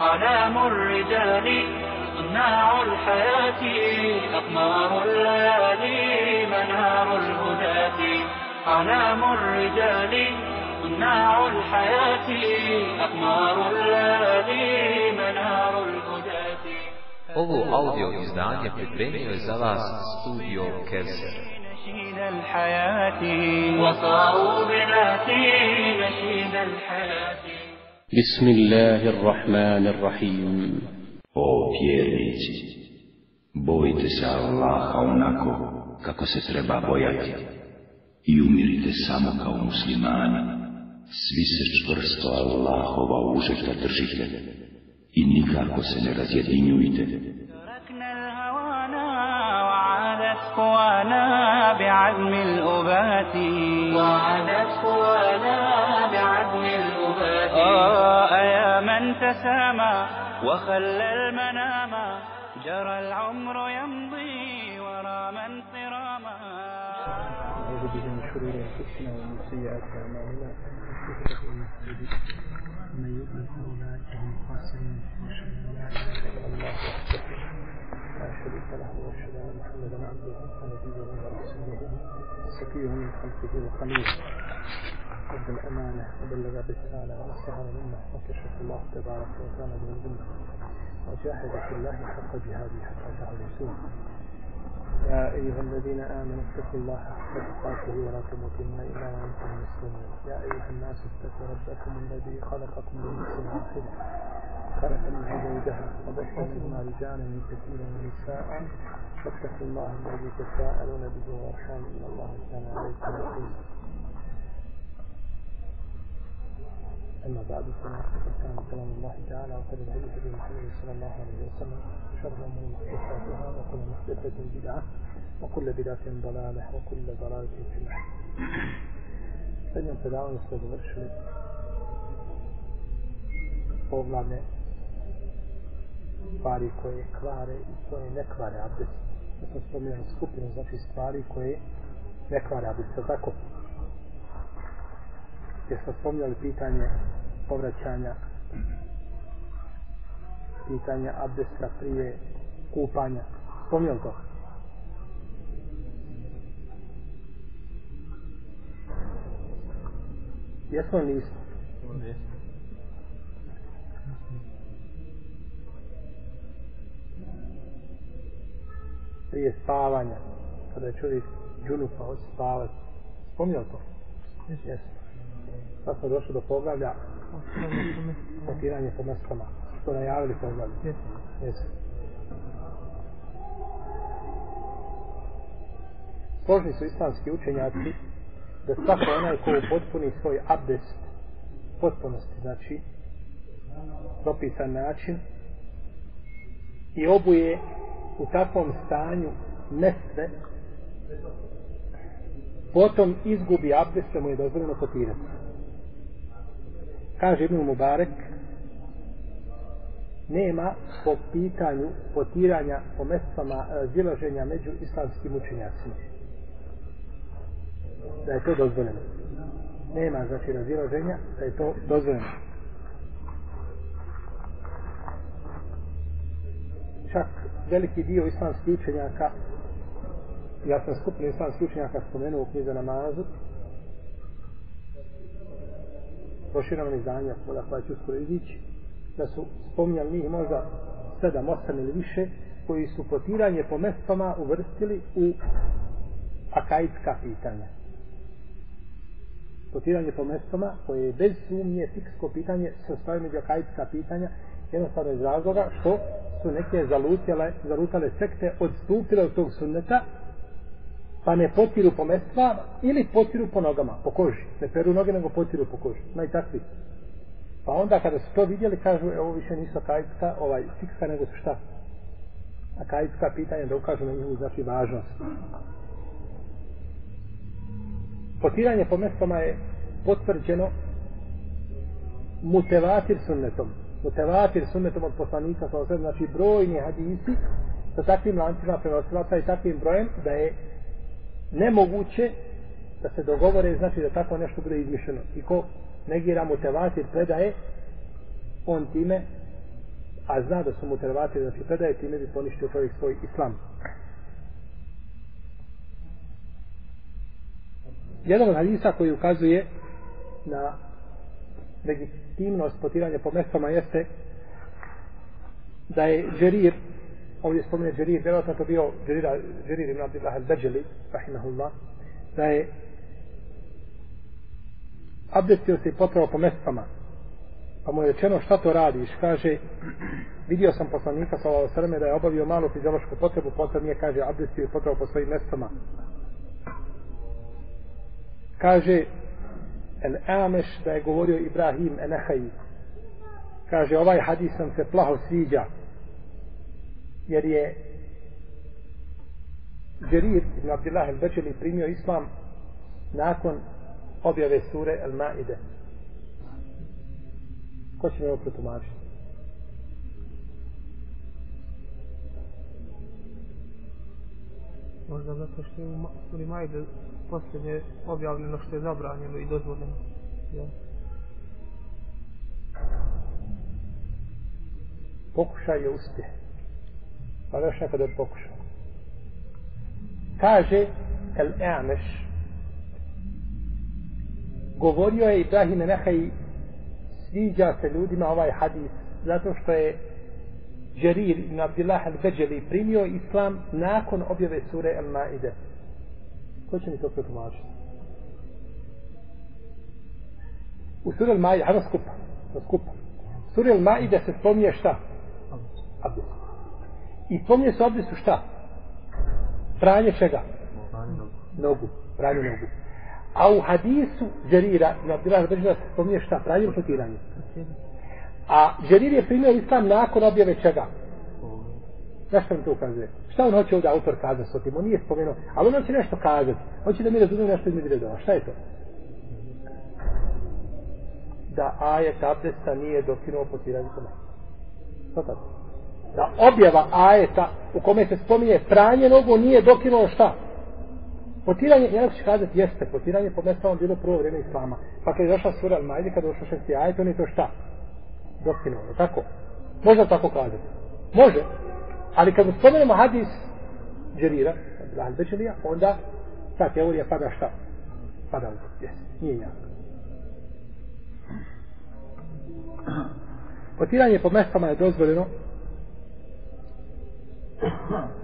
علام الرجال صناع الحياة أقمار الليالي منار الهداة. علام الرجال صناع الحياة أقمار الليالي منار الهداة. Ovo audio izdanje pripremio je za vas studio Kelser. نشيد الحياة. وصاروا بذاتي نشيد الحياة. بسم الله الرحمن الرحيم O vjernici, bojite se Allaha onako kako se treba bojati i umirite samo kao muslimani. Svi se čvrsto Allahova užeta držite i nikako se ne razjedinjujte. تركنا الهوانا وعادت قوانا بعزم الأبات وعادت قوانا تسامى وخلى المنام جرى العمر يمضي ورا من صراما. نعوذ به من شرور أنفسنا ومن سيئات أعمالنا. من يضلل فاولئك هم الخاسرون وأشهد أن لا إله إلا الله وحده لا شريك له وأشهد أن محمدا عبده ونبيه ورسوله. سفيه من خلقه وخليله أدى الأمانة وبلغ الرسالة ونصح الأمة وكشف الله تبارك وتعالى به الأمة وجاهد في الله حق جهاده حتى أتاه الرسول يا أيها الذين آمنوا اتقوا الله حق تقاته ولا تموتن إلا وأنتم مسلمون. يا أيها الناس اتقوا ربكم الذي خلقكم من نفس واحدة. خلق منها زوجها وبث منهما رجالا كثيرا ونساء. واتقوا الله الذي تساءلون به والأرحام إن الله كان عليكم رقيبا. أما بعد فقد كان كلام الله تعالى وخير الهدي هدي محمد صلى الله عليه وسلم وشر الأمور محدثاتها وكل محدثة بدعة وكل بدعة ضلالة وكل ضلالة في النار. Srednjom predavanju smo završili poglavne stvari koje kvare i koje ne kvare abdest. Ja sam spomenuo skupinu znači stvari koje ne kvare abdest. Je li Tako? Jer smo spominjali pitanje povraćanja pitanja abdesta prije kupanja. Spominjali to? Jesmo li nismo? Prije spavanja, kada je čovjek džunupa od spavati. Spominjali to? Jesmo. Sad smo došli do poglavlja potiranje po mestama. Što najavili poglavlje? Jesu. Složni su islamski učenjaci da svako onaj ko potpuni svoj abdest potpunosti, znači propisan način i obuje u takvom stanju mesve potom izgubi abdest mu je dozvoljeno potirati. Kaže Ibn Mubarek, nema po pitanju potiranja po mestvama e, zilaženja među islamskim učenjacima. Da je to dozvoljeno. Nema znači razilaženja da je to dozvoljeno. Čak veliki dio islamskih učenjaka ja sam skupno islamskih učenjaka spomenuo u knjize namazu proširano izdanje koda koja će uskoro izići da su spominjali njih možda 7, 8 ili više koji su potiranje po mestama uvrstili u akajska pitanja. Potiranje po mestama koje je bez sumnje fiksko pitanje se stavio među akajska pitanja jednostavno iz razloga što su neke zalutale, zalutale sekte odstupile od tog sunneta pa ne potiru po mestvama ili potiru po nogama, po koži. Ne peru noge, nego potiru po koži. Ima i takvi. Pa onda kada su to vidjeli, kažu, evo više nisu akajitska, ovaj, fikska, nego su šta? Akajitska pitanja da ukažu na njihovu, znači, važnost. Potiranje po mestvama je potvrđeno mutevatir sunnetom. Mutevatir sunnetom od poslanika, znači brojni hadisi sa takvim lancima prenosilaca i takvim brojem da je nemoguće da se dogovore, znači da tako nešto bude izmišljeno. I ko negira mu tevatir predaje, on time a zna da su mu tevatir, znači predaje, time bi poništio čovjek svoj islam. Jedan od hadisa koji ukazuje na legitimnost potiranja po mestama jeste da je Džerir, ovdje spomene Džerir, vjerojatno to bio Džerir, Džerir ibn Abdullah al-Bajali, rahimahullah, da je abdestio se i potrao po mestama. Pa mu je rečeno šta to radiš? Kaže, vidio sam poslanika sa ovo srme da je obavio malu fiziološku potrebu, potom nije, kaže, abdestio i potrao po svojim mestama. Kaže, El Ameš da je govorio Ibrahim Enehaji. Kaže, ovaj hadis sam se plaho sviđa. Jer je Džerir ibn Abdillah el-Bečeli primio islam nakon objave sure El-Maide. Ko će mi ovo protumačiti? Možda zato što je u suri Maide posljednje objavljeno što je zabranjeno i dozvoljeno. Ja. Pokušaj je uspjeh. Pa ali još nekad od pokušao. Kaže El Eameš govorio je Ibrahim Nehaj sviđa se ljudima ovaj hadis zato što je Džerir ibn Abdillah al-Beđeli primio islam nakon objave sure Al-Maide. Ko će mi to protumačiti? U suri Al-Maide, hajmo skupa, skupa. U suri Al-Maide se spominje šta? Abdest. I spominje se abdestu šta? Pranje čega? Nogu. Pranje nogu. A u hadisu Džerira, na Abdullah al-Beđeli se spominje šta? Pranje ili potiranje? A Džerir je primio islam nakon objave čega? Zašto mi to ukazuje? Šta on hoće ovdje autor kazati s otim? On nije spomenuo, ali on hoće nešto kazati. Hoće da mi razumije nešto između redova. Šta je to? Da ajet abdesta nije dokinuo potiranje kod nas. Šta tako? Da objava ajeta u kome se spominje pranje nogu nije dokinulo šta? Potiranje, ja ću kazati, jeste, potiranje po mjestu bilo prvo vrijeme Islama. Pa kad je došla sura Al-Majdi, kada je došla šesti ajet, on je to šta? Dokinulo, tako? Može tako kazati? Može. Ali kad spomenemo hadis Džerira, Al-Bečelija, onda ta teorija pada šta? Pada u jes, nije jako. Potiranje po mestama je dozvoljeno,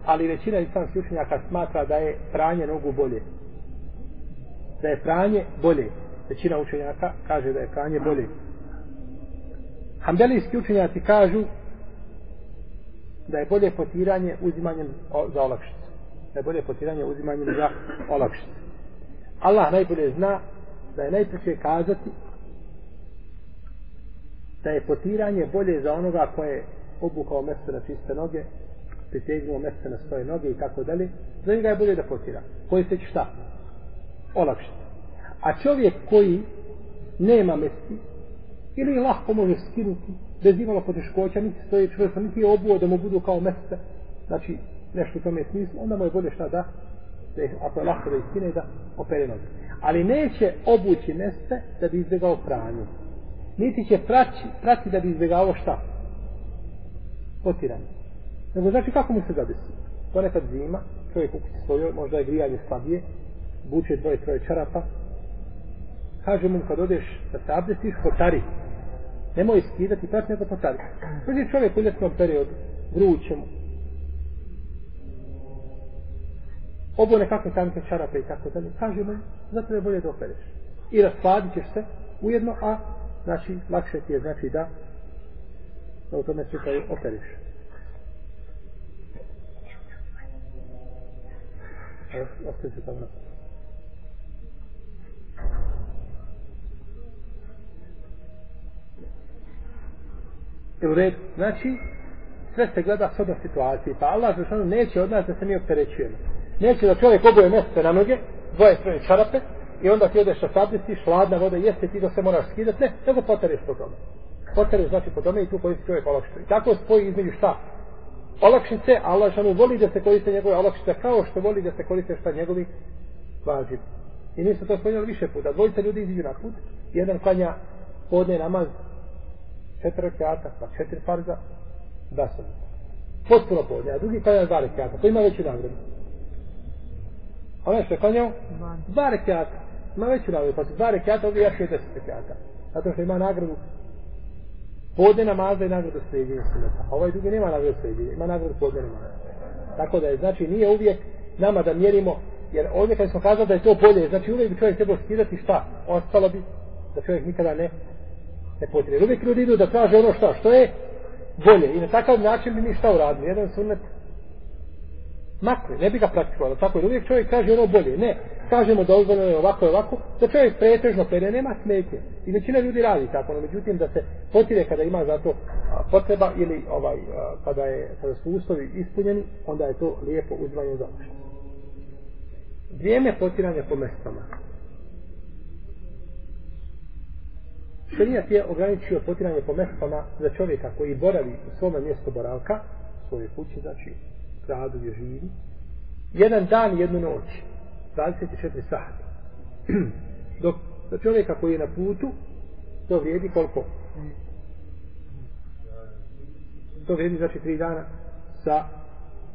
ali većina islamskih učenjaka smatra da je pranje nogu bolje. Da je pranje bolje. Većina učenjaka kaže da je pranje bolje. Hambelijski učenjaci kažu da je bolje potiranje uzimanjem za olakšicu. Da je bolje potiranje uzimanjem za olakšicu. Allah najbolje zna da je najpreće kazati da je potiranje bolje za onoga koje je obukao mesto na čiste noge, pritegnuo mese na svoje noge i tako dalje, za njega je bolje da potira. Koji se će šta? Olakšiti. A čovjek koji nema mesti, ili lahko može skinuti, bez imala poteškoća, niti stoje čvrsto, niti je obuo da mu budu kao mese, znači nešto u tome smislu, onda mu je bolje šta da, da je, ako je lahko da iskine, da opere noge. Ali neće obući mese da bi izbjegao pranju. Niti će prati, prati da bi izbjegao šta? Potiranje. Nego znači kako mu se zadesi? Ponekad zima, čovjek u kući svojoj, možda je grijanje slabije, buče dvoje, troje čarapa, kaže mu kad odeš da se abdestiš, potari. Nemoj skidati, prati nego potari. Znači čovjek u ljetnom periodu, vruće mu, obo nekakve tanke čarape i tako dalje, kaže mu, zato je bolje da opereš. I rasladit ćeš se ujedno, a znači lakše ti je znači da da u tome slučaju opereš. Evo, ostavite tamo. U redu, znači, sve se gleda s odno situacije, pa Allah zašanu neće od nas da se mi opterećujemo. Neće da čovjek oboje mjesto na noge, dvoje troje čarape, i onda ti odeš na sabljesti, hladna voda, jeste ti da se moraš skidati, ne, nego potereš po tome. Potereš znači po tome i tu koristi čovjek olakšuje. Tako spoji između šta? Olakšice, Allah šanu voli da se koriste njegove olakšice, kao što voli da se koriste šta njegovi važiv. I mi smo to spojili više puta. Dvojica ljudi iziđu na put, jedan klanja podne namaz, četiri rekiata, pa četiri farza, Dva sunneta. Potpuno podne, a drugi klanja dva rekiata. Ko ima veću nagradu? Onaj što je klanjao? Dva rekiata. Ima veću nagradu, pa su dva rekiata, ovdje jaše deset rekiata. Zato što ima nagradu podne namaza i nagradu sredine suneta. A ovaj drugi nema nagradu sredine, ima nagradu podne namaza. Tako da je, znači, nije uvijek nama da mjerimo, jer ovdje kad smo kazali da je to bolje, znači uvijek bi čovjek trebao skidati šta? Ostalo bi da čovjek nikada ne ne potrebe. Uvijek ljudi idu da traže ono šta, što je bolje. I na takav način bi mi šta uradili. Jedan sunnet makli, ne bi ga praktikovali. Tako je, uvijek čovjek kaže ono bolje. Ne, kažemo dozvoljeno je ovako i ovako, da čovjek pretežno pere, nema smetje. I većina ljudi radi tako, no međutim da se potire kada ima za to potreba ili ovaj, kada, je, kada su uslovi ispunjeni, onda je to lijepo uzvanje za Vrijeme potiranja po mestama. Šarijat je ograničio potiranje po mestama za čovjeka koji boravi u svome mjestu boravka, svoje kuće, znači gradu gdje živi, jedan dan, jednu noć, 24 sahata. Dok znači, za čovjeka koji je na putu, to vrijedi koliko? To vrijedi znači tri dana sa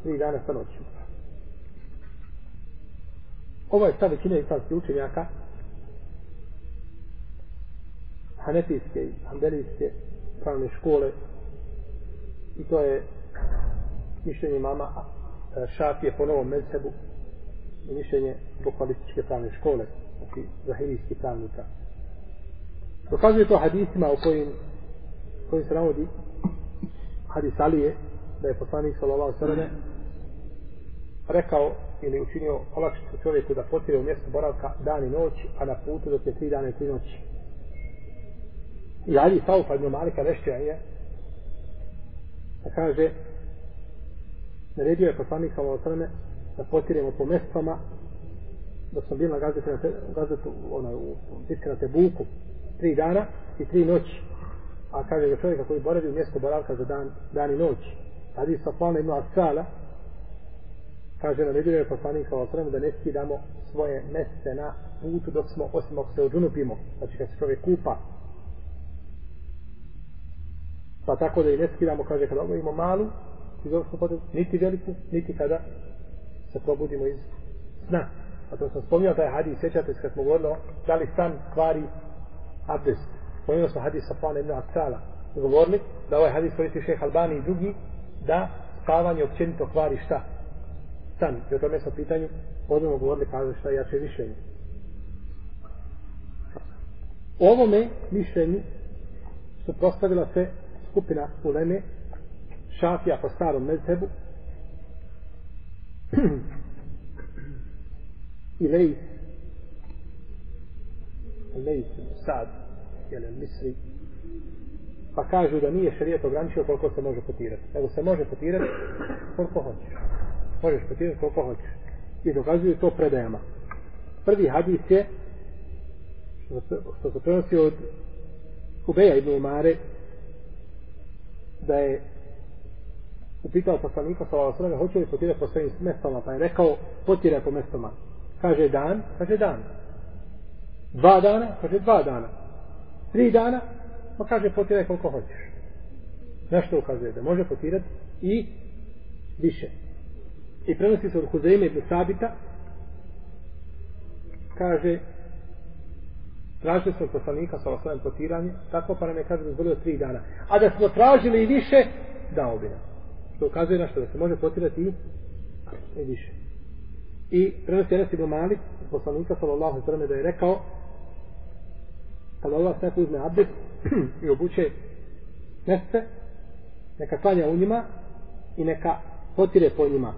tri dana sa noću. Ovo je stav većine islamskih učenjaka, hanefijske i hanbelijske pravne škole i to je mišljenje mama e, Šafije po novom medsebu i mišljenje bukvalističke pravne škole znači zahirijski pravnika dokazuje to hadisima u kojim kojim se navodi hadis Alije da je poslanik sallallahu sallam rekao ili učinio olakšicu čovjeku da potire u mjestu boravka dan i noć a na putu dok je tri dana i tri noći. I Ali Saufa ibn Malika Vešća je da kaže naredio je poslanik sallallahu sallam da potiremo po mestvama, da sam bil na gazetu, na te, gazetu ona, u bitke na Tebuku tri dana i tri noći. A kaže da čovjeka koji boravi u mjesto boravka za dan, dan i noć. Adi Safana ibn Asala kaže naredio je poslanik sa osrem da ne skidamo svoje meste na putu dok smo osim ako se odunupimo znači kad se čovjek kupa. Pa tako da i ne skidamo, kaže, kada obavimo malu, fiziološku potrebu, niti veliku, niti kada se probudimo iz sna. A to sam spomnio taj hadis, sjećate se kad smo govorili da li san kvari abdest. Spomnio sam hadis Safana ibn Aksala. Govorili da ovaj hadis koristi šeh Albani i drugi, da spavanje općenito kvari šta? San. I o tome sam pitanju, odmah govorili kaže šta je jače mišljenje. Ovome mišljenju su prostavila se skupina uleme šafija po starom mezhebu إليه lejs lejs sad jel misri pa kažu da nije šarijet ograničio koliko se može potirati nego se može potirati koliko hoćeš. Možeš potirati koliko hoćeš. I dokazuju to predajama. Prvi hadis je što se prenosi od Ubeja ibn Umare da je upitao poslanika sa Allahom hoće li potirati po svojim mestama pa je rekao potire po mestama kaže dan, kaže dan. Dva dana, kaže dva dana. Tri dana pa kaže potiraj koliko hoćeš. Na što ukazuje da može potirati? I više. I prenosi se od Huzeime ibn Sabita kaže tražili smo poslanika sa osnovim potiranje, tako pa nam je kaže dozvolio tri dana. A da smo tražili i više, dao bi nam. Što ukazuje na što da se može potirati i, i više. I prenosi Enes ibn Malik, poslanika sallallahu sallam da je rekao kada Allah sve uzme abdest i obuče mjeste, neka klanja u njima i neka potire po njima.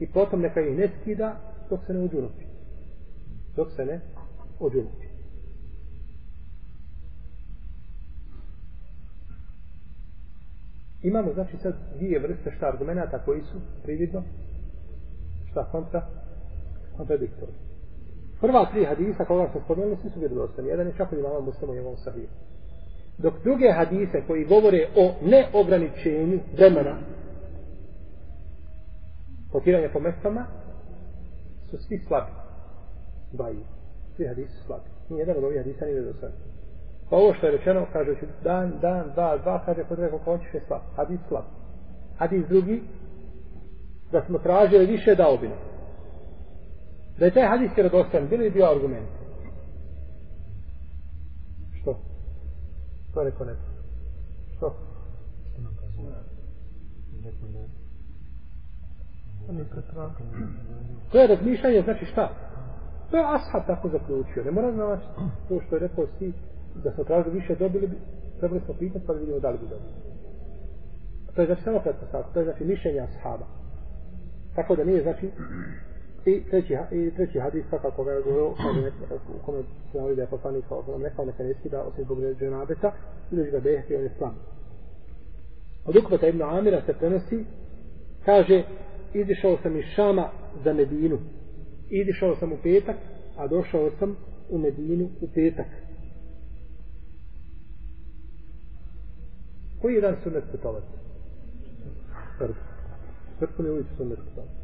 I potom neka ih ne skida dok se ne uđunopi dok se ne odjunuti. Imamo znači sad dvije vrste šta argumenta koji su prividno šta kontra kontradiktori. Prva tri hadisa koga smo spomenuli svi su vjerodostani. Jedan je čak od imama muslima i ovom sahiju. Dok druge hadise koji govore o neograničenju vremena potiranja po mestama su svi slabi dvaji. Svi hadisi su slabi. Nijedan od ovih hadisa nije vjerodostani. Pa ovo što je rečeno, kaže se dan, dan, dva, dva, kaže kod rekao ko hoćeš je slab. Hadis slab. Hadis drugi, da smo tražili više dao bi nam. Da je taj hadis vjerodostojan, bili bi bio argument. Što? To je rekao neko. Što? To je razmišljanje, znači šta? To je ashab tako zaključio. Ne mora znači to što je rekao si da smo tražili više dobili bi, trebali smo pitati pa da vidimo da li bi dobili. To je znači samo pretpostavka, to je znači mišljenje ashaba. Tako da nije znači i treći, i treći hadis kako ga je govorio u kome se navodi da je poslanik kao ono rekao neka ne skida osim zbog dženabeta ili ga behti on je slam. Od ukvata Ibn Amira se prenosi kaže izišao sam iz Šama za Medinu izišao sam u petak a došao sam u Medinu u petak koji je dan sunnet putovati? prvi. Prvi je uvijek sunnet putovati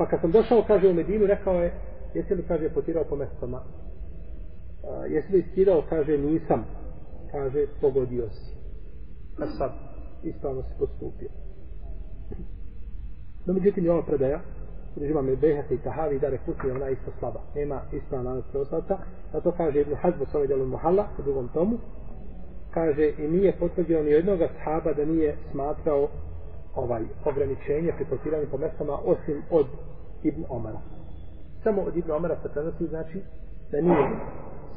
pa kad sam došao kaže u Medinu rekao je jesi li kaže potirao po mestama? Jesi li stirao, kaže nisam. Kaže pogodio si. A sad ispravno se postupio. No međutim je ova predaja Režima me Behete i Tahavi da rekutni ona isto slaba. Nema ispravna nanos preostavca. Zato kaže Ibn Hazbo s ovaj djelom Mohalla u drugom tomu. Kaže i nije potvrđeno ni jednog sahaba da nije smatrao ovaj ograničenje pri potiranju po mestama osim od Ibn Omara. Samo od Ibn Omara se prenosi znači da nije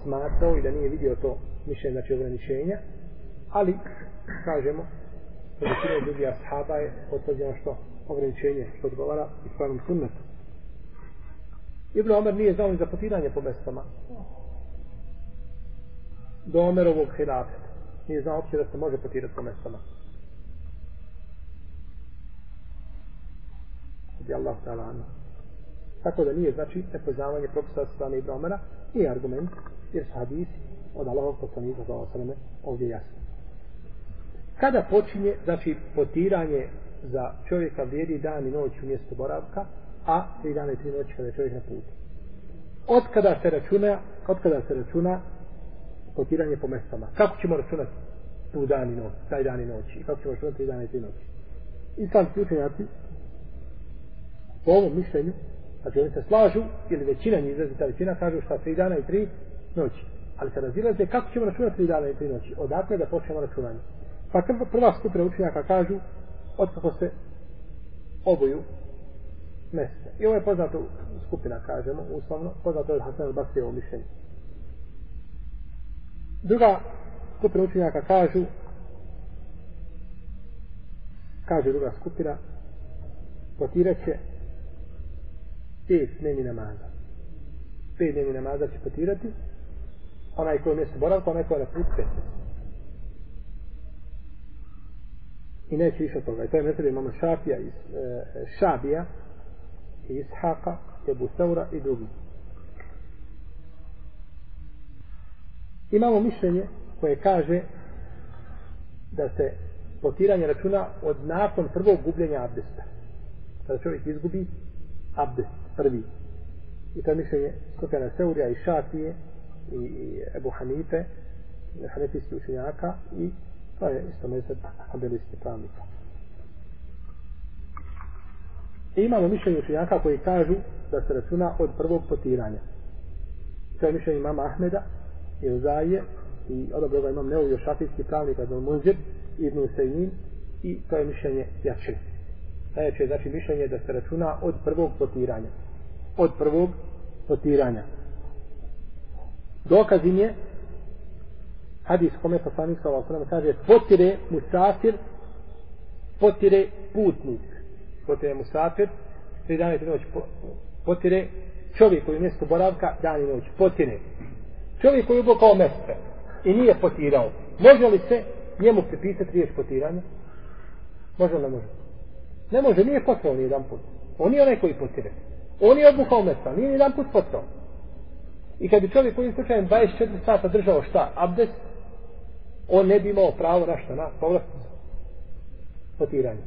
smatrao i da nije vidio to mišljenje znači ograničenja ali kažemo da većina drugih ashaba je potvrđeno što ograničenje što odgovara ispravnom sunnetu. Ibn Omer nije znao ni za potiranje po mestama. Do Omerovog hilafeta. Nije znao uopće da se može potirati po mestama. Radi Allah ta'ala anu. Tako da nije, znači, nepoznavanje propisa od strane Ibn Omera, nije argument, jer su hadisi od Allahovog poslanika za osrame ovdje jasno. Kada počinje, znači, potiranje za čovjeka vrijedi dan i noć u mjestu boravka, a tri dana i tri noći kada je čovjek na putu. Od kada se računa, od kada se računa kotiranje po mestama. Kako ćemo računati tu dan i noć, taj dan i noć? I kako ćemo računati tri dana i tri noći? I sam učenjaci po ovom mišljenju, znači oni se slažu, ili većina njih izrazi ta većina, kažu šta tri dana i tri noći. Ali se razilaze kako ćemo računati tri dana i tri noći. Odakle da počnemo računanje. Pa prva skupina učenjaka kažu otkako se oboju mesta. I ovo je poznato skupina, kažemo, uslovno, poznato je Hasan al-Basri ovo mišljenje. Druga skupina učenjaka kažu kaže druga skupina potirat će pet dnevni namaza. Pet dnevni namaza će potirati onaj koji je mjesto boravka, onaj koji je na put 15. I neće više od toga. I to je metod imama Šafija iz e, Šabija i Ishaqa, Ebu Saura i drugi. Imamo mišljenje koje kaže da se potiranje računa od nakon prvog gubljenja abdesta. Kada čovjek izgubi abdest prvi. I to je mišljenje Sofjana Seurija i Šafije i Ebu Hanife, Hanefijski učenjaka i To je isto mezeb habilisti pravnika. I imamo mišljenje učenjaka koji kažu da se računa od prvog potiranja. To je mišljenje imama Ahmeda i Uzaije i odobro ga imam neovio šafijski pravnik Adol Munzir Ibn Usaynin i to je mišljenje jače. Najjače je znači mišljenje da se računa od prvog potiranja. Od prvog potiranja. Dokaz im je hadis kome poslanik sa Allah kaže potire musafir potire putnik. Potire musafir tri dana i tri potire čovjek koji je mjesto boravka dan i noć potire. Čovjek koji je ubokao mjesto i nije potirao može li se njemu pripisati riječ potiranja? Može li ne može? Ne može nije potrao ni jedan put. On je onaj koji potire. On je obukao mjesto nije ni jedan put potrao. I kad bi čovjek koji je slučajem 24 sata držao šta? Abdest? On ne bi imao pravo na šta, na povlasticu. Potiranje.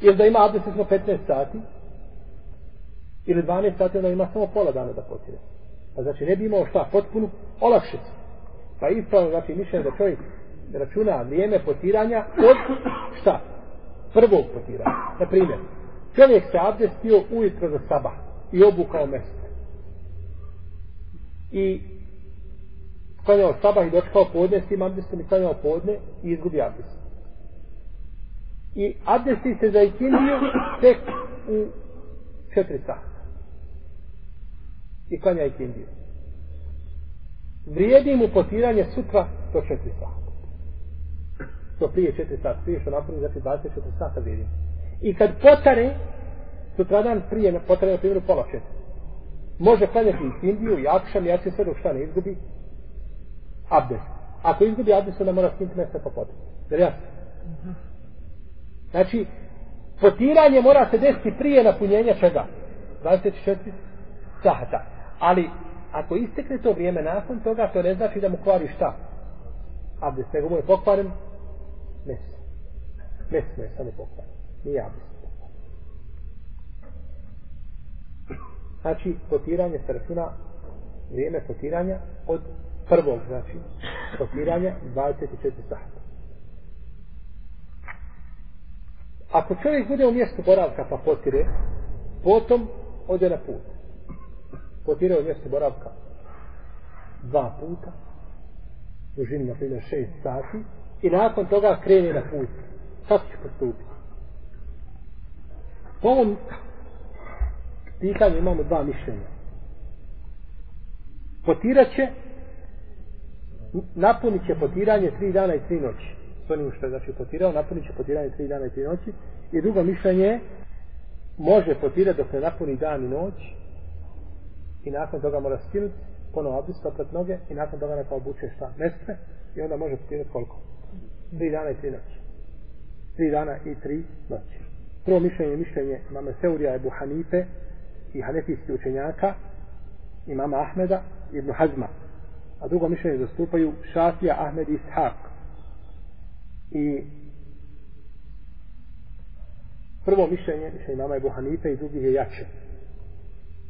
Jer da ima abdest smo 15 sati, ili 12 sati, onda ima samo pola dana da potire. Pa znači ne bi imao šta, potpunu olakšicu. Pa ispravno znači mišljenje da čovjek računa vrijeme potiranja od šta? Prvog potiranja. Na primjer, čovjek se abdestio ujutro za sabah i obukao mjesto. I klanjao sabah i dočekao podne s tim abdestom i klanjao podne i izgubi abdest. I abdesti se za ikindiju tek u četiri sata. I klanja ikindiju. Vrijedi mu potiranje sutra do četiri sata. To prije četiri sata. Prije što napuni, znači 24 sata vrijedi. I kad potare, sutradan prije potare na primjeru pola četiri. Može klanjati ikindiju i akšam i sve dok šta ne izgubi abdest. Ako izgubi abdest, onda mora skinuti mjesta po potrebu. Jer jasno? Znači, potiranje mora se desiti prije napunjenja čega? 24 sahata. Ali, ako istekne to vrijeme nakon toga, to ne znači da mu kvari šta? Abdest, nego mu je pokvaren mes. Mes mu je samo pokvaren. Nije abdest. Znači, potiranje se računa vrijeme potiranja od prvog, znači, potiranja 24 sahata. Ako čovjek bude u mjestu boravka pa potire, potom ode na put. Potire u mjestu boravka dva puta, dužini na primjer šest sati, i nakon toga krene na put. Kako će postupiti? Po ovom pitanju imamo dva mišljenja. Potirat će, napunit će potiranje tri dana i tri noći s onim što je znači potirao, napunit će potiranje tri dana i tri noći. I drugo mišljenje može potirati dok ne napuni dan i noć i nakon toga mora skinuti ponovo abdest opet noge i nakon toga neka obuče šta mestve i onda može potirati koliko? Tri dana i tri noći. Tri dana i tri noći. Prvo mišljenje je mišljenje mame Seurija Ebu Hanife i Hanefijski učenjaka imama Ahmeda i Ibn Hazma. A drugo mišljenje zastupaju Šafija Ahmed i Ishaq i prvo mišljenje mišljenje mama Ebu Hanife i drugih je jače.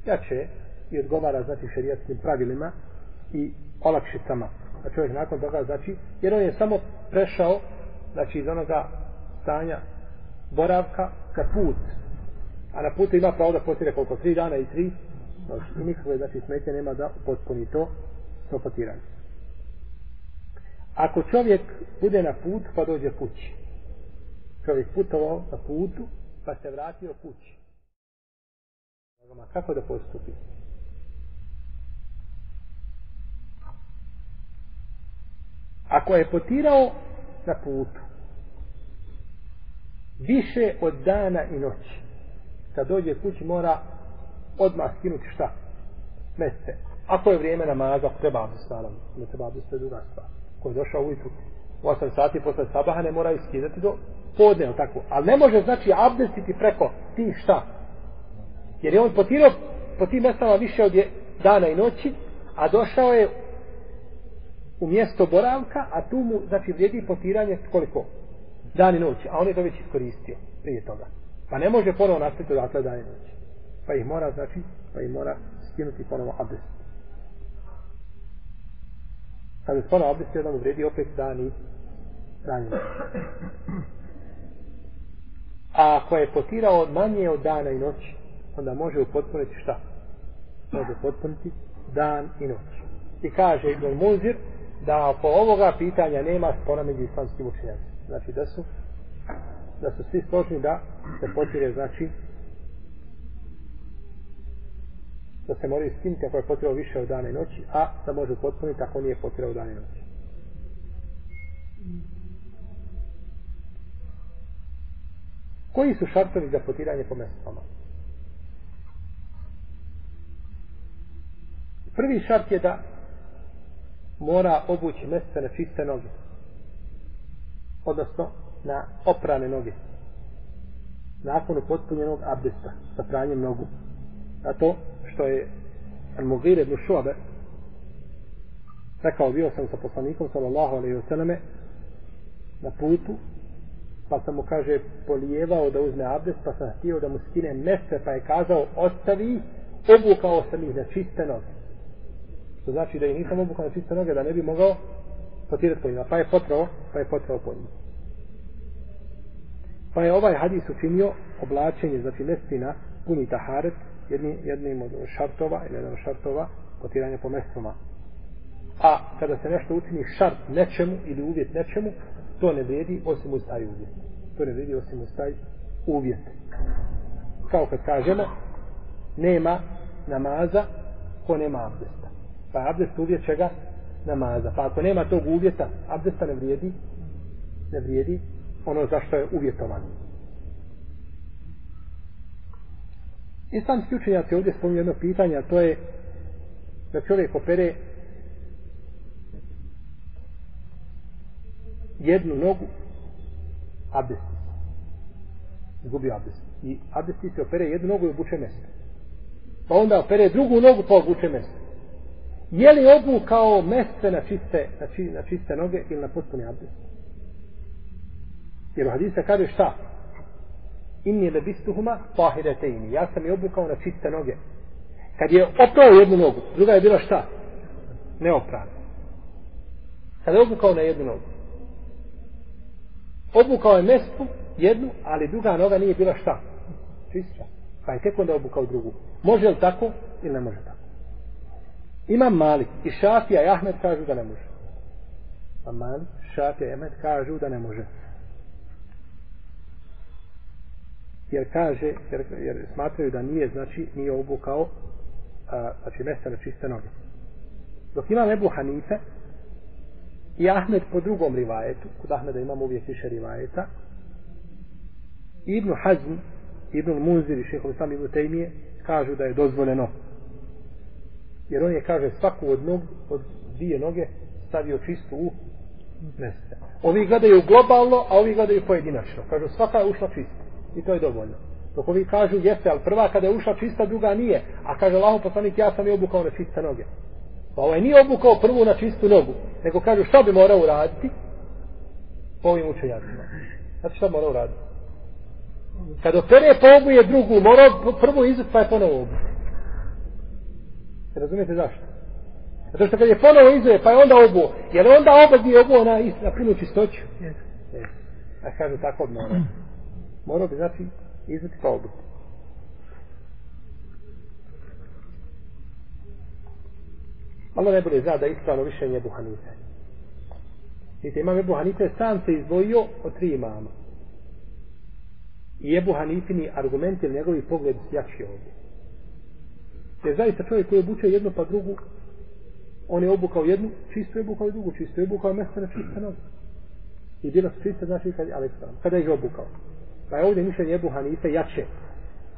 Jače i odgovara znači šerijatskim pravilima i olakšicama. A čovjek nakon toga znači jer on je samo prešao znači iz onoga stanja boravka ka put. A na putu ima pravo da postire koliko tri dana i tri? Znači, i nikakve znači smetje nema da potpuni to to potiranje Ako čovjek bude na put pa dođe kući. Čovjek putovao na putu pa se vratio kući. Kako da postupi? Ako je potirao na putu više od dana i noći, kad dođe kući mora odmah skinuti šta? Mese. Ako je vrijeme namaza, treba abdest, naravno. Ne treba abdest, to je druga stvar ko je došao ujutru u 8 sati posle sabaha ne mora iskidati do podne, tako. Ali ne može znači abdestiti preko ti šta. Jer je on potirao po tim mestama više od je dana i noći, a došao je u mjesto boravka, a tu mu znači vrijedi potiranje koliko? Dan i noć, a on je to već iskoristio prije toga. Pa ne može ponovo nastaviti odatle dan i noć. Pa ih mora, znači, pa ih mora skinuti ponovo abdest Kad se ponovo abdest mu vredi opet dan i a ako je potirao manje od dana i noći onda može upotpuniti šta? Može upotpuniti dan i noć. I kaže Ibn Muzir da po ovoga pitanja nema spora među islamskim učenjacima. Znači da su da su svi složni da se potire znači da se moraju skiniti ako je potrebao više od dana i noći, a da može potpuniti ako nije potrebao dana i noći. Koji su šartovi za potiranje po mestama? Prvi šart je da mora obući mjesta na čiste noge. Odnosno na oprane noge. Nakon upotpunjenog abdesta sa pranjem nogu. A to što je Al-Mughir ibn Šuabe rekao bio sam sa poslanikom sallallahu alaihi wa sallame na putu pa sam mu kaže polijevao da uzme abdest pa sam htio da mu skine mese pa je kazao ostavi obukao sam ih na čiste noge Što znači da i nisam obukao na čiste noge, da ne bi mogao potirati po njima. Pa je potrao, pa je potrao po njima. Pa je ovaj hadis učinio oblačenje, znači mestina puni taharet, jedni, jednim od šartova, ili jedan od šartova, potiranje po mestvama. A kada se nešto učini šart nečemu ili uvjet nečemu, to ne vrijedi osim uz taj uvjet. To ne vrijedi osim uz taj uvjet. Kao kad kažemo, nema namaza ko nema abdesta. Pa je abdest uvjet čega? Namaza. Pa ako nema tog uvjeta, abdesta ne vrijedi, ne vrijedi ono zašto je uvjetovan. Islamski učenjaci ovdje spominju jedno pitanje, a to je da čovjek opere jednu nogu abdesti se. Izgubio abdest. I abdesti se opere jednu nogu i obuče mesto. Pa onda opere drugu nogu pa obuče mesto. Je li obukao meste na čiste, na, či, na čiste noge ili na potpuni abdest? Jer u hadisa kaže šta? Inni lebistuhuma tahiretejni. Ja sam je obukao na čiste noge. Kad je oprao jednu nogu, druga je bila šta? Neoprana. Kad je obukao na jednu nogu. Obukao je mestu jednu, ali druga noga nije bila šta? Čista. Pa je tek onda obukao drugu. Može li tako ili ne može tako? Imam Malik i Šafija i Ahmed kažu da ne može. Imam Malik, Šafija i Ahmed kažu da ne može. Jer kaže, jer, jer smatraju da nije, znači, nije obukao, a, znači, mesta na čiste noge. Dok imam Ebu Hanife i Ahmed po drugom rivajetu, kod Ahmeda imamo uvijek više rivajeta, Ibn Hazm, Ibn Munzir i šehovi sam Ibn Tejmije kažu da je dozvoljeno. Jer on je, kaže, svaku od, nog, od dvije noge stavio čistu u mesta. Ovi gledaju globalno, a ovi gledaju pojedinačno. Kažu, svaka je ušla čista. I to je dovoljno. Dok ovi kažu, jeste, ali prva kada je ušla čista, druga nije. A kaže, Allaho poslanik, ja sam je obukao na čiste noge. Pa ovaj nije obukao prvu na čistu nogu. Nego kažu, šta bi morao uraditi? Po ovim učenjacima. Znači, šta bi morao uraditi? Kad opere po obuje drugu, morao prvu izut, pa je ponovo obu. Razumijete zašto? Zato što kad je ponovo izuje, pa je onda obuo. Jer onda oba je obuo na, na prinu čistoću. Yes. Yes. A kažu tako bi morao. Morao bi znači izuti pa. Allah ne bude zna da je ispravno više nje Buhanice. Vidite, imam Ebu Hanife sam se izdvojio od tri imama. I Ebu Hanifini argument ili njegovi pogled jači ovdje. Jer zaista čovjek koji obuče jedno pa drugu, on je obukao jednu, čisto je obukao drugu, čisto je obukao mjesto na čiste noge. I bila su čiste, znači kad, ali, kada je obukao. Pa je ovdje mišljenje Ebu Hanife jače.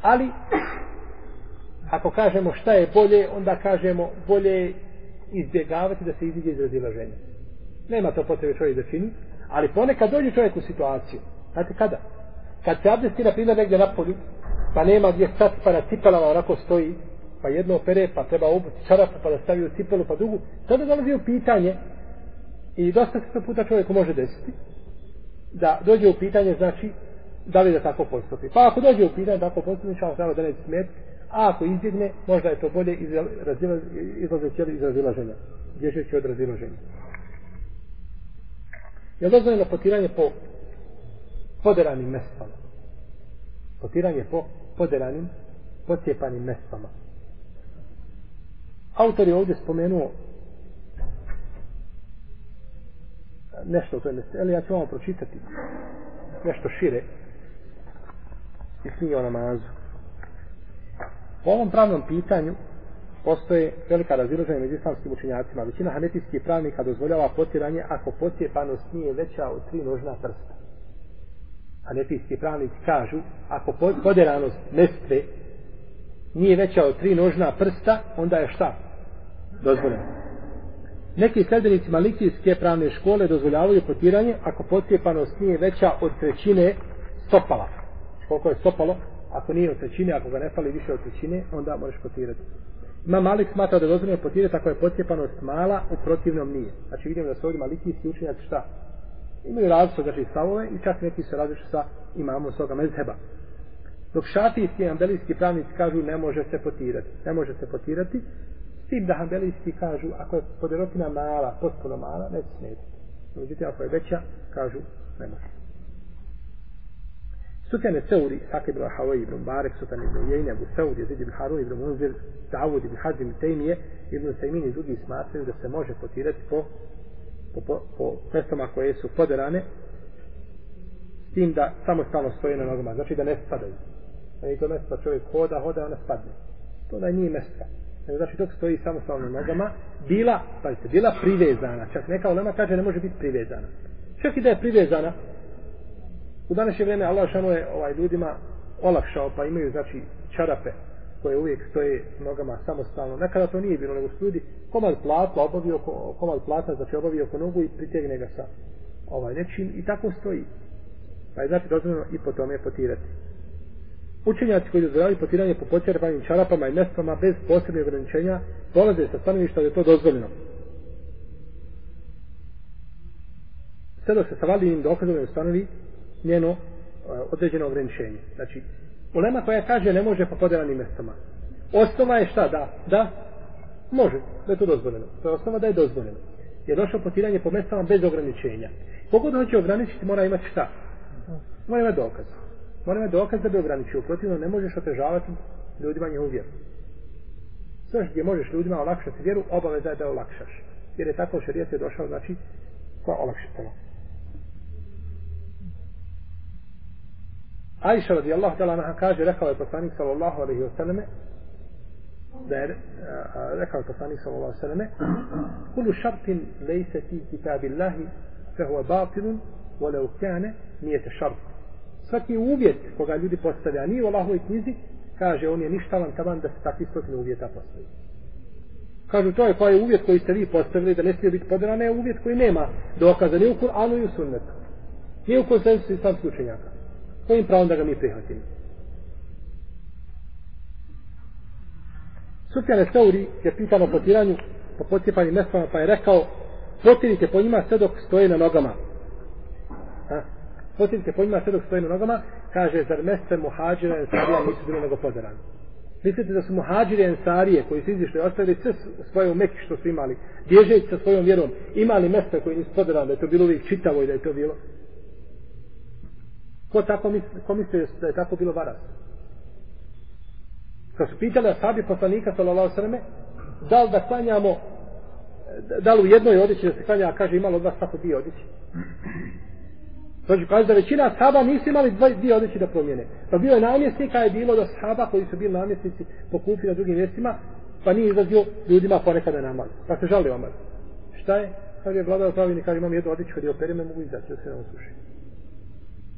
Ali, ako kažemo šta je bolje, onda kažemo bolje izbjegavati da se iziđe iz razilaženja. Nema to potrebe čovjek da čini, ali ponekad dođe čovjek u situaciju. Znate kada? Kad se abdesti na primjer negdje na polju, pa nema gdje stati, pa na cipelama onako stoji, pa jedno opere, pa treba obuti čarapu, pa da stavi u cipelu, pa drugu, tada dolazi u pitanje, i dosta se to puta čovjeku može desiti, da dođe u pitanje, znači, da li da tako postupi. Pa ako dođe u pitanje tako postupi, šal treba da neće smeti, a ako izbjegne, možda je to bolje izlazeći iz razilaženja, bježeći od razilaženja. Je li dozvoljeno potiranje po poderanim mestama? Potiranje po poderanim, pocijepanim mestama. Autor je ovdje spomenuo nešto o toj mesti, ali ja ću vam pročitati nešto šire i smije o namazu. Po ovom pravnom pitanju postoje velika razilaženja među islamskim učenjacima. Većina hanetijskih pravnika dozvoljava potiranje ako pocijepanost nije veća od tri nožna prsta. Hanetijski pravnici kažu ako poderanost mestve nije veća od tri nožna prsta, onda je šta? Dozvoljeno. Neki sljedenici malikijske pravne škole dozvoljavaju potiranje ako pocijepanost nije veća od trećine stopala. Koliko je stopalo? Ako nije od trećine, ako ga ne fali više od trećine, onda možeš potirati. Ima Malik smatra da je dozvoljeno potirati ako je pocijepanost mala, u protivnom nije. Znači vidimo da su ovdje malikijski učenjaci šta? Imaju različite znači, stavove i čak neki se različite sa imamom svoga mezheba. Dok šatijski i ambelijski pravnici kažu ne može se potirati. Ne može se potirati S tim da ambelijski kažu, ako je poderotina mala, potpuno mala, neće smetiti. Međutim, ako je veća, kažu, ne može. Sufjane Seuri, Sake ibn Hawaii ibn Barek, Sufjan ibn Jejne, Abu Seuri, Zid ibn Harun ibn Munzir, Davud ibn Hazim, Tejmije, ibn Sejmin i drugi smatraju da se može potirati po, po, po, po mestama koje su poderane, s tim da samostalno stoje na nogama, znači da ne spadaju. Da je to mesto čovjek hoda, hoda, ona spadne. To da nije mesto. Znači dok stoji samostalno na nogama, bila, pazite, bila privezana. Čak neka ulema kaže ne može biti privezana. Čak i da je privezana, U današnje vrijeme Allah šano je ovaj ljudima olakšao, pa imaju znači čarape koje uvijek stoje nogama samostalno. Nekada to nije bilo, nego ljudi komad plata obavio komad plata, znači obavio oko nogu i pritegne ga sa ovaj nečim i tako stoji. Pa je znači dozvoljeno i po tome potirati. Učenjaci koji dozvoljavaju potiranje po počerpanim čarapama i mestama bez posebnih ograničenja dolaze sa stanovišta da je to dozvoljeno. Sve dok se sa valinim dokazom ustanovi njeno e, određeno ograničenje. Znači, ulema koja kaže ne može pa po podelanim mjestama. Osnova je šta? Da, da, može, da je to dozvoljeno. To je osnova da je dozvoljeno. Je došlo potiranje po mjestama bez ograničenja. Kogod hoće ograničiti mora imati šta? Mora imati dokaz. Mora imati dokaz da bi ograničio. Protivno ne možeš otežavati ljudima njehu vjeru. Sve gdje možeš ljudima olakšati vjeru, obaveza je da olakšaš. Jer je tako šarijet je došao, znači, ko olakšitela. Ajša radijallahu ta'ala naha kaže, rekao je poslanik sallallahu alaihi wa sallame, da je rekao je poslanik sallallahu alaihi wa sallame, kulu šartin lejse ti kitabillahi fehuwa batilun, walau kane nijete šart. Svaki uvjet koga ljudi postavlja, nije u Allahovoj knjizi, kaže, on je ništavan taban da se takvi stotine uvjeta postavi. Kažu, to je koji je uvjet koji ste vi postavili, da ne smije biti podelane, je uvjet koji nema dokaza, ni u Kur'anu i u sunnetu. Nije u konsensusu islamskih učenjaka kojim pravom da ga mi prihvatimo? Sufjane Seuri je pitan o potiranju po pocijepanju mestama, pa je rekao, potirite po njima sve dok stoje na nogama. Ha? Potirite po njima sve dok stoje na nogama, kaže, zar meste muhađira i ensarija nisu bili nego podarani. Mislite da su muhađiri ensarije koji su izišli, ostavili sve svoje umeki što su imali, bježeći sa svojom vjerom, imali mesta koji nisu podarani, da je to bilo uvijek čitavo i da je to bilo Ko tako misli, ko misli da je tako bilo varas? Kad su pitali asabi poslanika sallallahu sallam da li da klanjamo da li u jednoj odjeći da se klanja a kaže imalo od vas tako dvije odjeći ću kaže da većina sahaba nisu imali dvije odjeći da promijene. Pa bio je namjesnika, je bilo da sahaba koji su bili namjesnici po kufi na drugim mjestima, pa nije izlazio ljudima ponekad na namaz. Pa se žali omar. Šta je? Kaže, vladao pravilnik, kaže, imam jednu odjeću, kad je operime, mogu izaći, da se ne osuši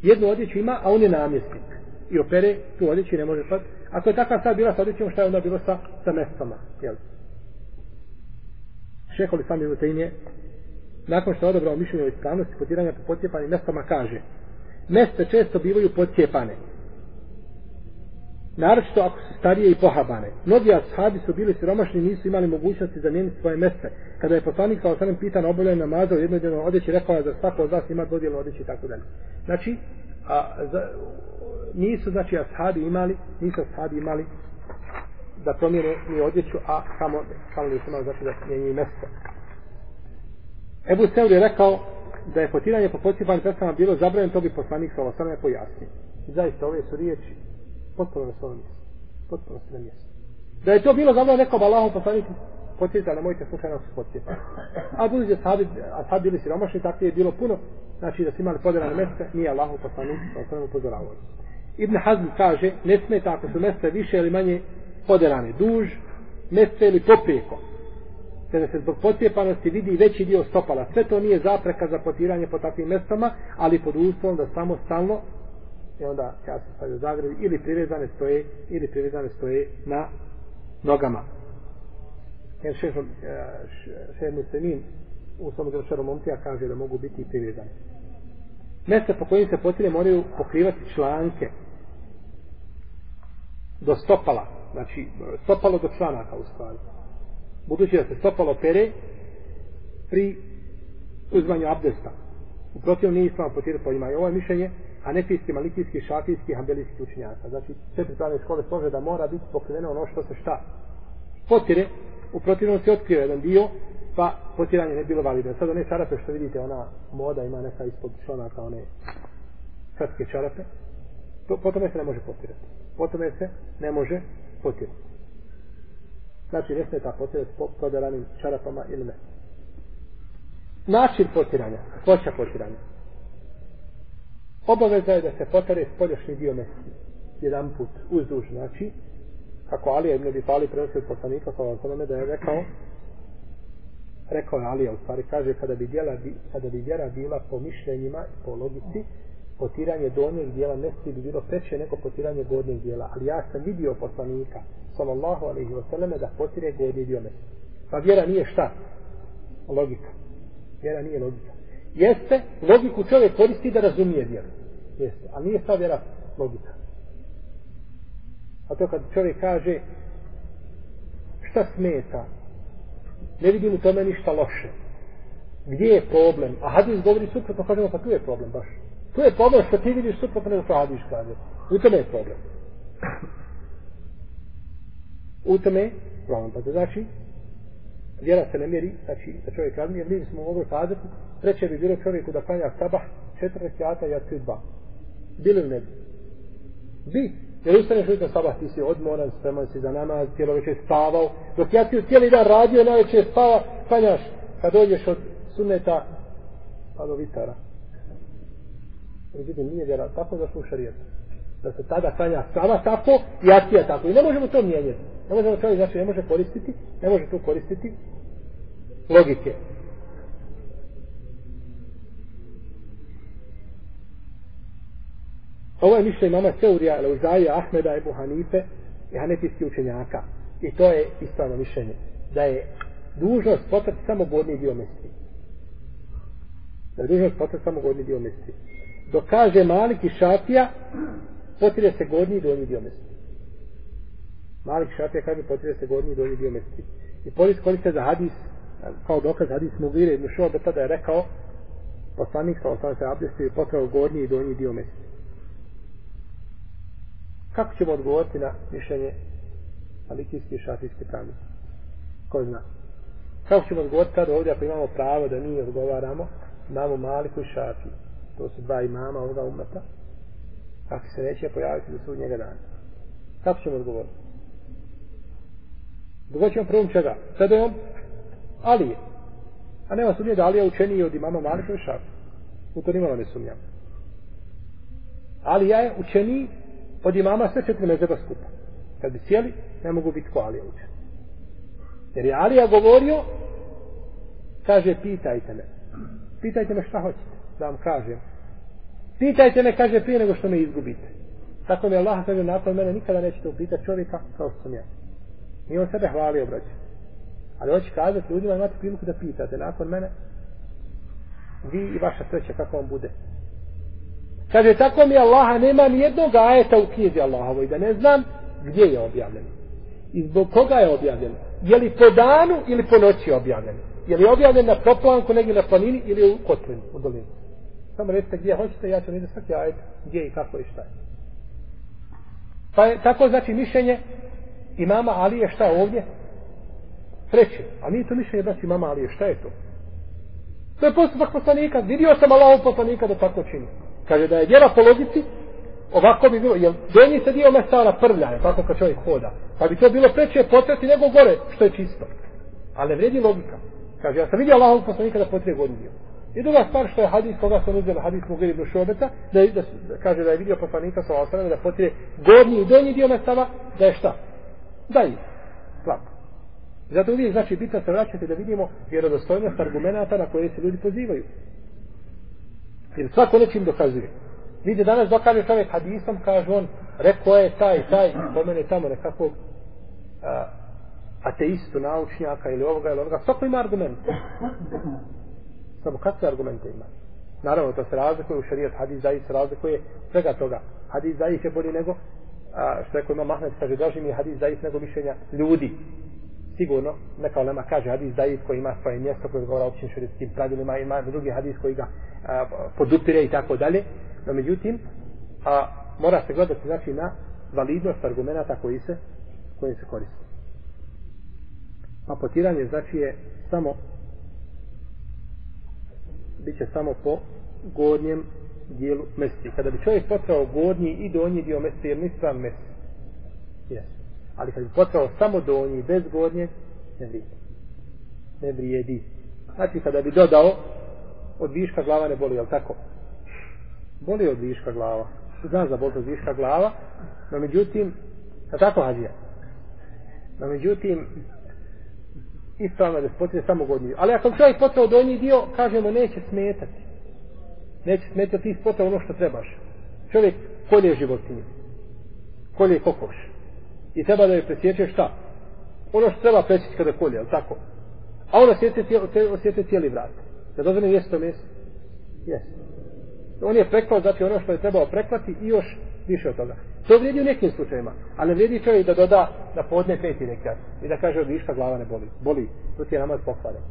jednu odjeću ima, a on je namjesnik. I opere tu odjeću ne može sad. Ako je takva sad bila sa odjećom, šta je onda bilo sa, sa mestama? Jel? Šeholi sami u je, nakon što je odobrao mišljenje o ispravnosti potiranja po potjepanim mestama, kaže meste često bivaju potjepane. Naročito ako su starije i pohabane. Mnogi ashabi su bili siromašni i nisu imali mogućnosti zamijeniti svoje mjeste. Kada je poslanik kao sanem pitan obavljanje namaza u jednoj dnevnoj odjeći, rekao je da svako od vas ima dodjelo odjeći i tako dalje. Znači, a, za, nisu znači ashabi imali, nisu ashabi imali da promijene ni odjeću, a samo, samo nisu imali znači da smijeni mjesto. Ebu Seur je rekao da je potiranje po pocipanju predstavama bilo zabranjeno, to bi poslanik sa ovo pojasnio. Zaista ove su riječi potpuno na svojom mjestu. Potpuno na mjestu. Da je to bilo za rekao bi Allahom poslanik podsjetite, nemojte slučajno su podsjetiti. A budući da sahabi, a sad bili siromašni, tako je bilo puno, znači da su imali podelane mjesta, nije Allahu poslanik, pa sam upozoravao. Ibn Hazm kaže, ne smeta ako su mjesta više ili manje podelane, duž, mjesta ili poprijeko. Kada se zbog potjepanosti vidi veći dio stopala. Sve to nije zapreka za potiranje po takvim mjestama, ali pod uslovom da samo stalno i onda ja se stavio zagrebi ili privezane stoje ili privezane stoje na nogama jer šeh, šeh muslimin u svom završerom momcija kaže da mogu biti privezane. Mjesta po kojim se potire moraju pokrivati članke do stopala, znači stopalo do članaka u stvari. Budući da se stopalo pere pri uzmanju abdesta. U protivnom nije islam potirati po pa ima. I ovo je mišljenje anefijski, malikijski, šafijski, hambelijski učinjaka. Znači, četiri pravne škole slože da mora biti pokriveno ono što se šta potire u protivnom se otkrio jedan dio, pa potiranje ne bilo validno. Sad one čarape što vidite, ona moda ima neka ispod članaka, one kratke čarape, to, po tome se ne može potirati. Po tome se ne može potirati. Znači, ne smeta potirati po prodaranim čarapama ili ne. Način potiranja, koća potiranja. Obaveza je da se potare spoljašnji dio mesti. Jedan put uzduž, znači, kako Alija ibn Abi Talib prenosi od poslanika sa Allahom da je rekao rekao je Alija u stvari kaže kada bi djela kada bi vjera bila po mišljenjima i po logici potiranje donjeg dijela mesti bi bilo preće neko potiranje gornjeg dijela. Ali ja sam vidio poslanika sallallahu alaihi wa sallam da potire gornji dio mesti pa vjera nije šta? Logika. Vjera nije logika jeste logiku čovjek koristi da razumije vjeru jeste ali nije sva vjera logika A to kad čovjek kaže šta smeta, ne vidim u tome ništa loše. Gdje je problem? A hadis govori suprotno, kažemo pa tu je problem baš. Tu je problem što ti vidiš suprotno nego što hadis kaže. U tome je problem. U tome je problem. Pa to znači, vjera se ne mjeri, znači da čovjek razmije, mi smo mogli kazati, treće bi bilo čovjeku da klanja sabah, četiri rekiata i jaci dva. Bili li ne bi? Bi. Jer ustaneš ujutro sabah, ti si odmoran, spreman si za namaz, cijelo večer spavao. Dok ja ti cijeli dan radio, na večer spava, klanjaš. Kad dođeš od suneta, pa do vitara. Međutim, nije vjera, tako da sluša riječ. Da se tada klanja sama tako, i akcija tako. I ne možemo to mijenjati. Ne možemo čovjek, znači, ne može koristiti, ne može tu koristiti logike. Ovo je mišljenje mama Seurija, Leuzaija, Ahmeda, Ebu Hanife i Hanefijski učenjaka. I to je ispravno mišljenje. Da je dužnost potrati samo gornji dio mesti. Da je dužnost potrati samo gornji dio mesti. Dok kaže Malik i Šafija, potire se gornji i donji dio mesti. Malik Šafija kaže potire se gornji i donji dio mesti. I polis koriste za hadis, kao dokaz hadis Mugire ibn Šobeta da je rekao poslanik sa osam se abdestio i potrao gornji i donji dio mesti. Kako ćemo odgovoriti na mišljenje malikijski i šafijski pravnike? Ko zna? Kako ćemo odgovoriti kada ovdje ako imamo pravo da mi odgovaramo imamo maliku i šafiju? To su dva imama ovoga umeta ako se neće pojaviti do sudnjega dana? Kako ćemo odgovoriti? Dogovorit ćemo prvom čega? Sada je on Alije. A nema sumnje da Alija učeniji od imama Malika i Šafi. U to nimalo ne sumnjam. Alija je učeniji od imama sve četiri mezeba skupa. Kad bi sjeli, ne mogu biti ko Alija učen. Jer je Alija govorio, kaže, pitajte me. Pitajte me šta hoćete, da vam kažem. Pitajte me, kaže, prije nego što me izgubite. Tako mi Allah kaže, nakon mene nikada nećete upitati čovjeka kao što sam ja. Nije on sebe hvalio, braće. Ali hoće kazati ljudima, imate priliku da pitate nakon mene, vi i vaša sreća kako vam bude. Kaže, tako mi Allaha nema ni jednog ajeta u knjizi Allahovoj, da ne znam gdje je objavljen. I zbog koga je objavljen. Je li po danu ili po noći objavljen. Je li objavljen na proplanku, negdje na planini ili u kotlinu, u dolinu. Samo recite gdje hoćete, ja ću vidjeti svaki ajet, gdje i kako i šta je. Pa je tako znači mišljenje imama Alije šta ovdje? Treće. A nije to mišljenje znači imama Alije, šta je to? To je postupak poslanika. Vidio sam Allahov poslanika da tako čini. Kaže da je vjera po logici, ovako bi bilo, jer donji se dio mesara prlja, je tako kad čovjek hoda. Pa bi to bilo preće potreti nego gore, što je čisto. Ali ne vredi logika. Kaže, ja sam vidio Allahovog poslanika da potrije godinu dio. I druga stvar što je hadis, koga sam uzeo hadis Mugir ibn Šobeta, da, da, da, kaže da je vidio poslanika sa osrame da potire gornji i donji dio mestava, da je šta? Da je. Slab. Zato uvijek znači bitno se vraćati da vidimo vjerodostojnost argumenta na koje se ljudi pozivaju. Jer svako nečim dokazuje. Vidite, danas dokaže čovjek hadisom, kaže on, rekao je taj, taj, pomene tamo nekakvog a, ateistu, naučnjaka ili ovoga ili ovoga. Svako ima argument. Samo kakve argumente ima? Naravno, to se razlikuje u šarijet, hadis zaista se razlikuje svega toga. Hadis zaista je bolji nego, a, što rekao ima Mahmed, kaže, draži mi je hadis zaista nego mišljenja ljudi sigurno, neka olema kaže hadis daif koji ima svoje mjesto koje govora o općim šarijetskim pravilima, ima drugi hadis koji ga a, podupire i tako dalje. No međutim, a, mora se gledati znači na validnost argumenta koji se koji se koriste. Pa potiranje znači je samo bit će samo po gornjem dijelu mesti. Kada bi čovjek potrao gornji i donji dio mesti, jer nisam mesti. Yes. Ali kad bi potrao samo donji bez gornje, ne vrijedi. Ne vrijedi. Znači kada bi dodao od viška glava ne boli, jel tako? Boli od viška glava. Znam za bol od viška glava, no međutim, a tako hađija? No međutim, ispravno je da se potire samo gornji. Ali ako čovjek potrao donji dio, kažemo neće smetati. Neće smetati ti spotao ono što trebaš. Čovjek kolje životinje. Kolje kokoš. I treba da je presjeće šta? Ono što treba presjeći kada kolje, ali tako? A on osjeti cijeli, osjeti cijeli vrat. Da dozvane jesi to mjesto? Jesi. On je preklao, znači ono što je trebao preklati i još više od toga. To vrijedi u nekim slučajima, ali ne vrijedi čovjek da doda da podne peti nekad i da kaže od viška glava ne boli. Boli, to ti je namaz pokvaren.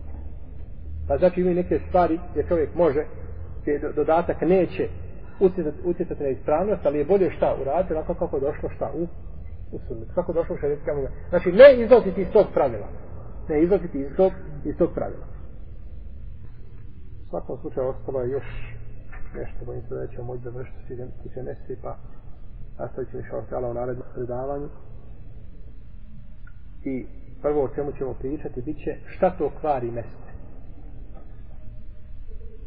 Pa znači imaju neke stvari gdje čovjek može, gdje dodatak neće utjecati, utjecati na ispravnost, ali je bolje šta uraditi, onako kako je došlo šta u, u sunnet, kako je došlo u šarijetska. Znači ne izlaziti iz tog pravila. Ne izlaziti iz tog, iz tog pravila. U svakom slučaju ostalo je još nešto, bojim se da ćemo moći završiti svi tiče mesti, pa nastavit ćemo šao htjela u narednom predavanju. I prvo o čemu ćemo pričati bit će šta to kvari meste.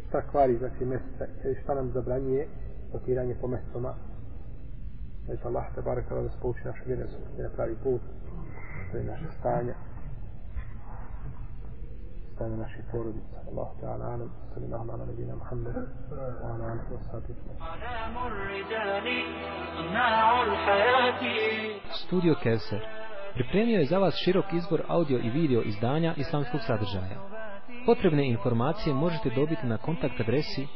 Šta kvari znači meste i šta nam zabranjuje potiranje po mestoma. Znači Allah te barek da nas pouči naše vjere pravi put, to je naše stanje stanje naših porodica. Allah ta'ala alam, sallim ahma ala nebina Muhammed, wa ala ala wa sahbihi. Studio Kevser pripremio je za vas širok izbor audio i video izdanja islamskog sadržaja. Potrebne informacije možete dobiti na kontakt adresi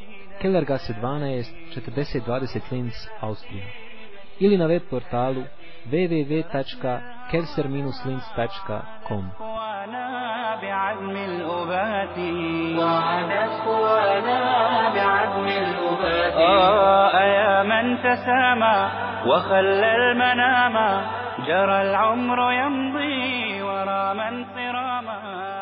Kellergasse 12 4020 Linz, Austrija ili na web portalu الأبات. آه يا من تسامى وخلى المنام. جرى العمر يمضي ورا من صراما.